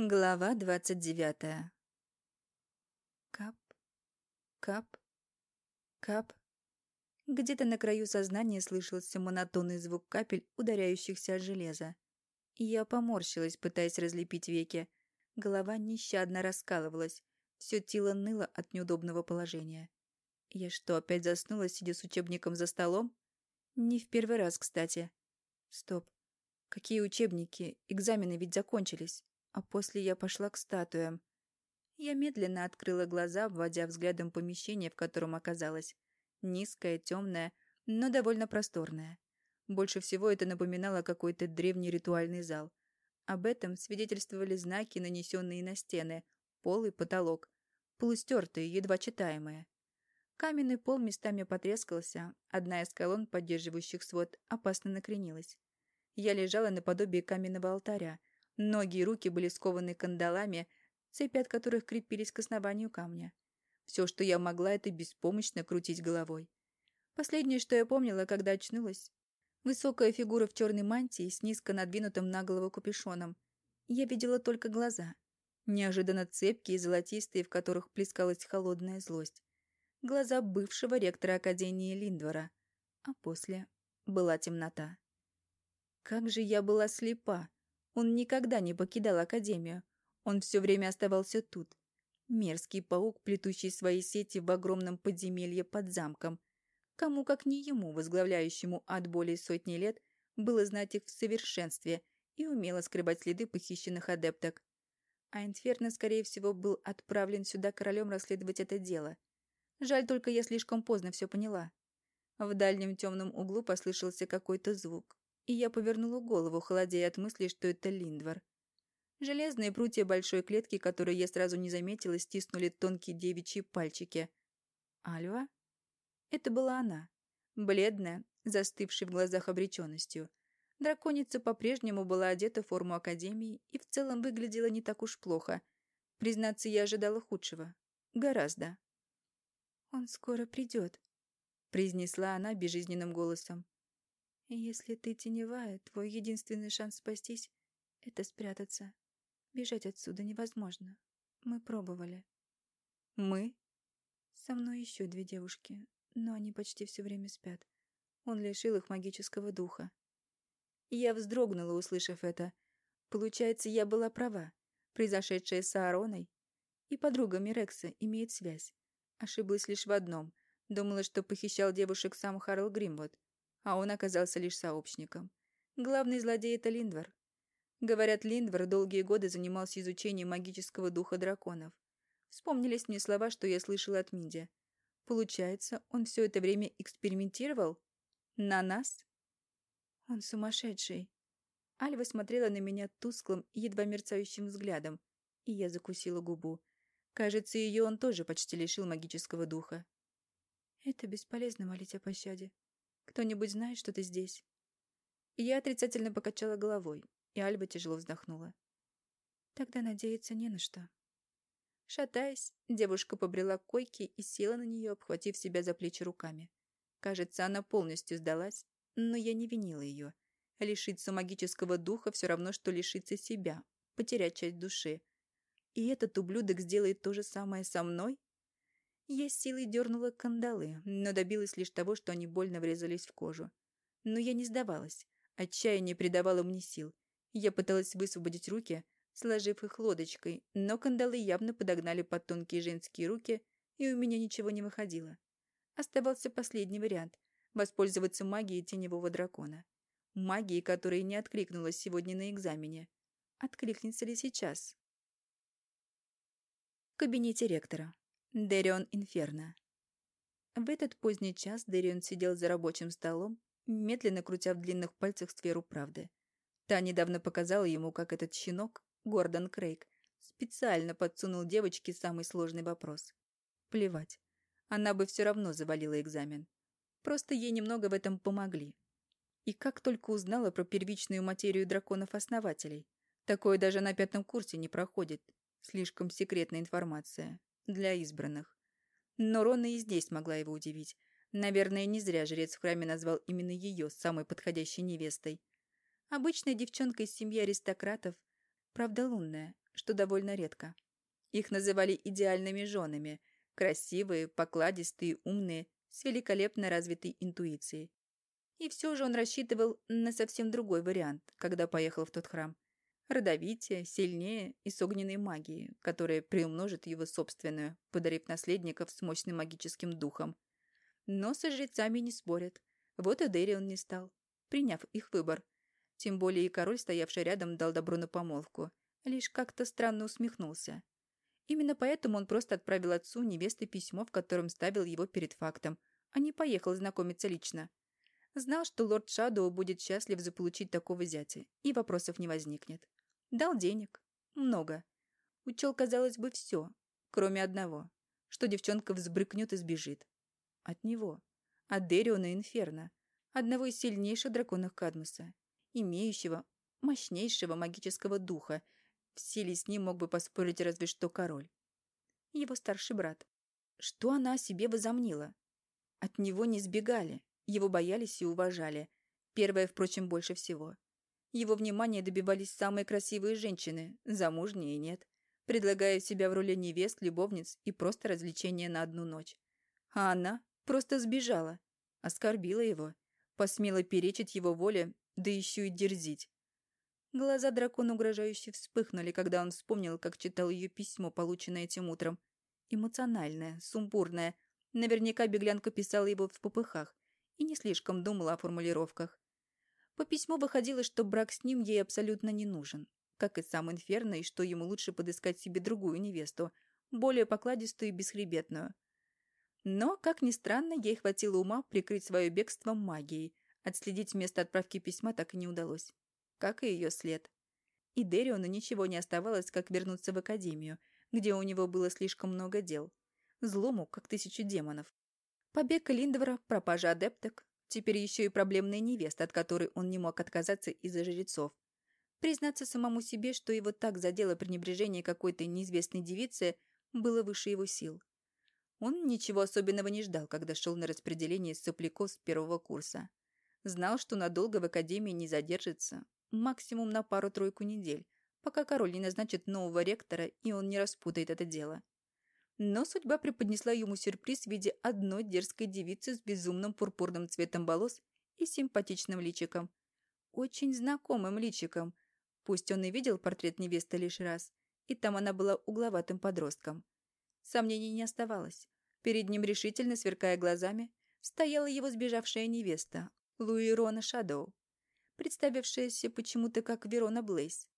Глава двадцать девятая. Кап, кап, кап. Где-то на краю сознания слышался монотонный звук капель, ударяющихся о железо. Я поморщилась, пытаясь разлепить веки. Голова нещадно раскалывалась. Все тело ныло от неудобного положения. Я что, опять заснула, сидя с учебником за столом? Не в первый раз, кстати. Стоп. Какие учебники? Экзамены ведь закончились а после я пошла к статуям. Я медленно открыла глаза, обводя взглядом помещение, в котором оказалась. Низкое, темное, но довольно просторное. Больше всего это напоминало какой-то древний ритуальный зал. Об этом свидетельствовали знаки, нанесенные на стены, пол и потолок, полустертые, едва читаемые. Каменный пол местами потрескался, одна из колонн, поддерживающих свод, опасно накренилась. Я лежала наподобие каменного алтаря, Ноги и руки были скованы кандалами, цепи от которых крепились к основанию камня. Все, что я могла, это беспомощно крутить головой. Последнее, что я помнила, когда очнулась. Высокая фигура в черной мантии с низко надвинутым на голову капюшоном. Я видела только глаза. Неожиданно цепкие и золотистые, в которых плескалась холодная злость. Глаза бывшего ректора Академии Линдвора. А после была темнота. Как же я была слепа! Он никогда не покидал Академию. Он все время оставался тут. Мерзкий паук, плетущий свои сети в огромном подземелье под замком. Кому, как не ему, возглавляющему от более сотни лет, было знать их в совершенстве и умело скрывать следы похищенных адепток. А Инферно, скорее всего, был отправлен сюда королем расследовать это дело. Жаль только, я слишком поздно все поняла. В дальнем темном углу послышался какой-то звук и я повернула голову, холодея от мысли, что это Линдвар. Железные прутья большой клетки, которые я сразу не заметила, стиснули тонкие девичьи пальчики. Альва? Это была она. Бледная, застывшая в глазах обреченностью. Драконица по-прежнему была одета в форму Академии и в целом выглядела не так уж плохо. Признаться, я ожидала худшего. Гораздо. «Он скоро придет», — произнесла она безжизненным голосом. Если ты теневая, твой единственный шанс спастись — это спрятаться. Бежать отсюда невозможно. Мы пробовали. Мы? Со мной еще две девушки, но они почти все время спят. Он лишил их магического духа. Я вздрогнула, услышав это. Получается, я была права. Произошедшее с Аароной и подруга Мирекса имеет связь. Ошиблась лишь в одном. Думала, что похищал девушек сам Харл Гримвуд а он оказался лишь сообщником. Главный злодей — это Линдвар. Говорят, Линдвар долгие годы занимался изучением магического духа драконов. Вспомнились мне слова, что я слышала от Минди. Получается, он все это время экспериментировал? На нас? Он сумасшедший. Альва смотрела на меня тусклым едва мерцающим взглядом, и я закусила губу. Кажется, ее он тоже почти лишил магического духа. Это бесполезно молить о пощаде. Кто-нибудь знает, что ты здесь?» Я отрицательно покачала головой, и Альба тяжело вздохнула. «Тогда надеяться не на что». Шатаясь, девушка побрела к койке и села на нее, обхватив себя за плечи руками. Кажется, она полностью сдалась, но я не винила ее. Лишиться магического духа все равно, что лишиться себя, потерять часть души. И этот ублюдок сделает то же самое со мной? Я силой дернула кандалы, но добилась лишь того, что они больно врезались в кожу. Но я не сдавалась. Отчаяние придавало мне сил. Я пыталась высвободить руки, сложив их лодочкой, но кандалы явно подогнали под тонкие женские руки, и у меня ничего не выходило. Оставался последний вариант — воспользоваться магией теневого дракона. Магией, которая не откликнулась сегодня на экзамене. Откликнется ли сейчас? В кабинете ректора. Дерион Инферно. В этот поздний час Дерион сидел за рабочим столом, медленно крутя в длинных пальцах сферу правды. Та недавно показала ему, как этот щенок, Гордон Крейг, специально подсунул девочке самый сложный вопрос. Плевать. Она бы все равно завалила экзамен. Просто ей немного в этом помогли. И как только узнала про первичную материю драконов-основателей. Такое даже на пятом курсе не проходит. Слишком секретная информация для избранных. Но Рона и здесь могла его удивить. Наверное, не зря жрец в храме назвал именно ее самой подходящей невестой. Обычная девчонка из семьи аристократов, правда лунная, что довольно редко. Их называли идеальными женами, красивые, покладистые, умные, с великолепно развитой интуицией. И все же он рассчитывал на совсем другой вариант, когда поехал в тот храм. Родовитее, сильнее и с огненной магией, которая приумножит его собственную, подарив наследников с мощным магическим духом. Но со жрецами не спорят. Вот и Дэрион не стал, приняв их выбор. Тем более и король, стоявший рядом, дал добро на помолвку. Лишь как-то странно усмехнулся. Именно поэтому он просто отправил отцу невесты письмо, в котором ставил его перед фактом, а не поехал знакомиться лично. Знал, что лорд Шадоу будет счастлив заполучить такого зятя, и вопросов не возникнет. Дал денег. Много. Учел, казалось бы, все, кроме одного, что девчонка взбрыкнет и сбежит. От него. От Дериона Инферно, одного из сильнейших драконов Кадмуса, имеющего мощнейшего магического духа, в силе с ним мог бы поспорить разве что король. Его старший брат. Что она о себе возомнила? От него не сбегали, его боялись и уважали. Первое, впрочем, больше всего. Его внимания добивались самые красивые женщины, замужние и нет, предлагая себя в роли невест, любовниц и просто развлечения на одну ночь. А она просто сбежала, оскорбила его, посмела перечить его воле, да еще и дерзить. Глаза дракона угрожающе вспыхнули, когда он вспомнил, как читал ее письмо, полученное этим утром. Эмоциональное, сумбурное. Наверняка беглянка писала его в попыхах и не слишком думала о формулировках. По письму выходило, что брак с ним ей абсолютно не нужен, как и сам Инферно, и что ему лучше подыскать себе другую невесту, более покладистую и бесхребетную. Но, как ни странно, ей хватило ума прикрыть свое бегство магией. Отследить место отправки письма так и не удалось как и ее след. И Дериону ничего не оставалось, как вернуться в Академию, где у него было слишком много дел. Злому, как тысячу демонов. Побег Линдвора, пропажа адепток, теперь еще и проблемная невеста, от которой он не мог отказаться из-за жрецов. Признаться самому себе, что его так задело пренебрежение какой-то неизвестной девицы, было выше его сил. Он ничего особенного не ждал, когда шел на распределение сопляков с первого курса. Знал, что надолго в Академии не задержится, максимум на пару-тройку недель, пока король не назначит нового ректора, и он не распутает это дело. Но судьба преподнесла ему сюрприз в виде одной дерзкой девицы с безумным пурпурным цветом волос и симпатичным личиком. Очень знакомым личиком. Пусть он и видел портрет невесты лишь раз, и там она была угловатым подростком. Сомнений не оставалось. Перед ним, решительно сверкая глазами, стояла его сбежавшая невеста, Луирона Шадоу представившаяся почему-то как Верона Блейз.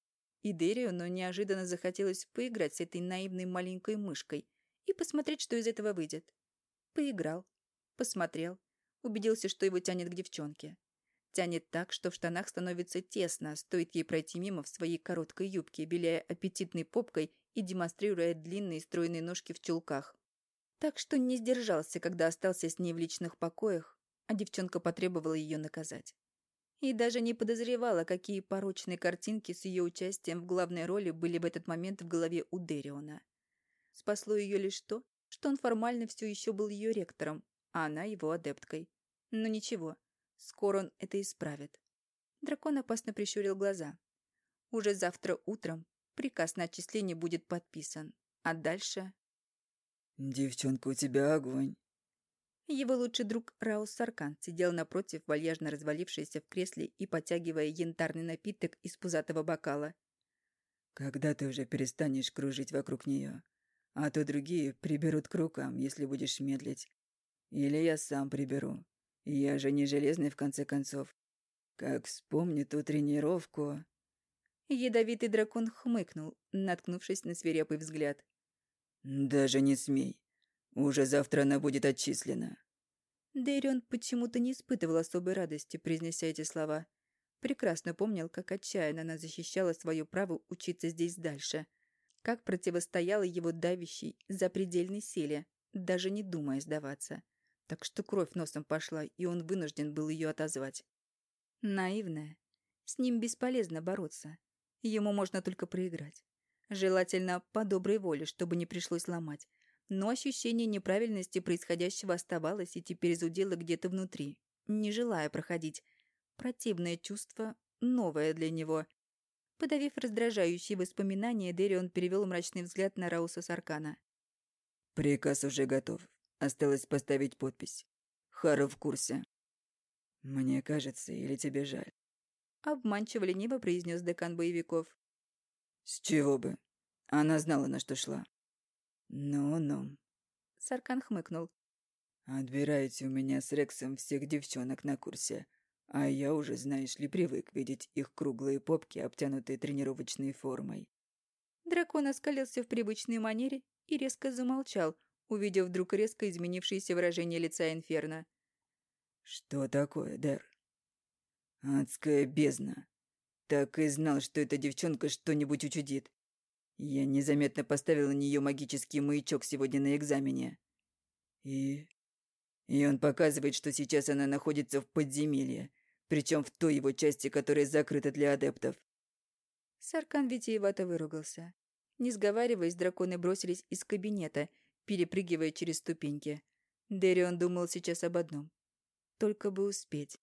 И Дериону неожиданно захотелось поиграть с этой наивной маленькой мышкой и посмотреть, что из этого выйдет. Поиграл, посмотрел, убедился, что его тянет к девчонке. Тянет так, что в штанах становится тесно, стоит ей пройти мимо в своей короткой юбке, беляя аппетитной попкой и демонстрируя длинные стройные ножки в чулках. Так что не сдержался, когда остался с ней в личных покоях, а девчонка потребовала ее наказать и даже не подозревала, какие порочные картинки с ее участием в главной роли были в этот момент в голове у Дериона. Спасло ее лишь то, что он формально все еще был ее ректором, а она его адепткой. Но ничего, скоро он это исправит. Дракон опасно прищурил глаза. Уже завтра утром приказ на отчисление будет подписан, а дальше... «Девчонка, у тебя огонь!» Его лучший друг Раус Саркан сидел напротив, вальяжно развалившийся в кресле и потягивая янтарный напиток из пузатого бокала. «Когда ты уже перестанешь кружить вокруг нее? А то другие приберут к рукам, если будешь медлить. Или я сам приберу. Я же не железный, в конце концов. Как вспомню ту тренировку...» Ядовитый дракон хмыкнул, наткнувшись на свирепый взгляд. «Даже не смей. Уже завтра она будет отчислена». Дэрион почему-то не испытывал особой радости, произнеся эти слова. Прекрасно помнил, как отчаянно она защищала свое право учиться здесь дальше. Как противостояла его давящей, запредельной силе, даже не думая сдаваться. Так что кровь носом пошла, и он вынужден был ее отозвать. Наивная. С ним бесполезно бороться. Ему можно только проиграть. Желательно по доброй воле, чтобы не пришлось ломать. Но ощущение неправильности происходящего оставалось и теперь зудело где-то внутри, не желая проходить. Противное чувство, новое для него. Подавив раздражающие воспоминания, Дерион перевел мрачный взгляд на Рауса Саркана. «Приказ уже готов. Осталось поставить подпись. Хару в курсе. Мне кажется, или тебе жаль?» Обманчиво лениво произнес декан боевиков. «С чего бы? Она знала, на что шла». «Ну-ну». Саркан хмыкнул. «Отбираете у меня с Рексом всех девчонок на курсе, а я уже, знаешь ли, привык видеть их круглые попки, обтянутые тренировочной формой. Дракон оскалился в привычной манере и резко замолчал, увидев вдруг резко изменившееся выражение лица Инферно. «Что такое, Дэр?» «Адская бездна. Так и знал, что эта девчонка что-нибудь учудит. Я незаметно поставил на нее магический маячок сегодня на экзамене. И... И он показывает, что сейчас она находится в подземелье, причем в той его части, которая закрыта для адептов. Саркан витиевато выругался. Не сговариваясь, драконы бросились из кабинета, перепрыгивая через ступеньки. Дерион думал сейчас об одном. Только бы успеть.